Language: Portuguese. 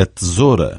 a tesoura.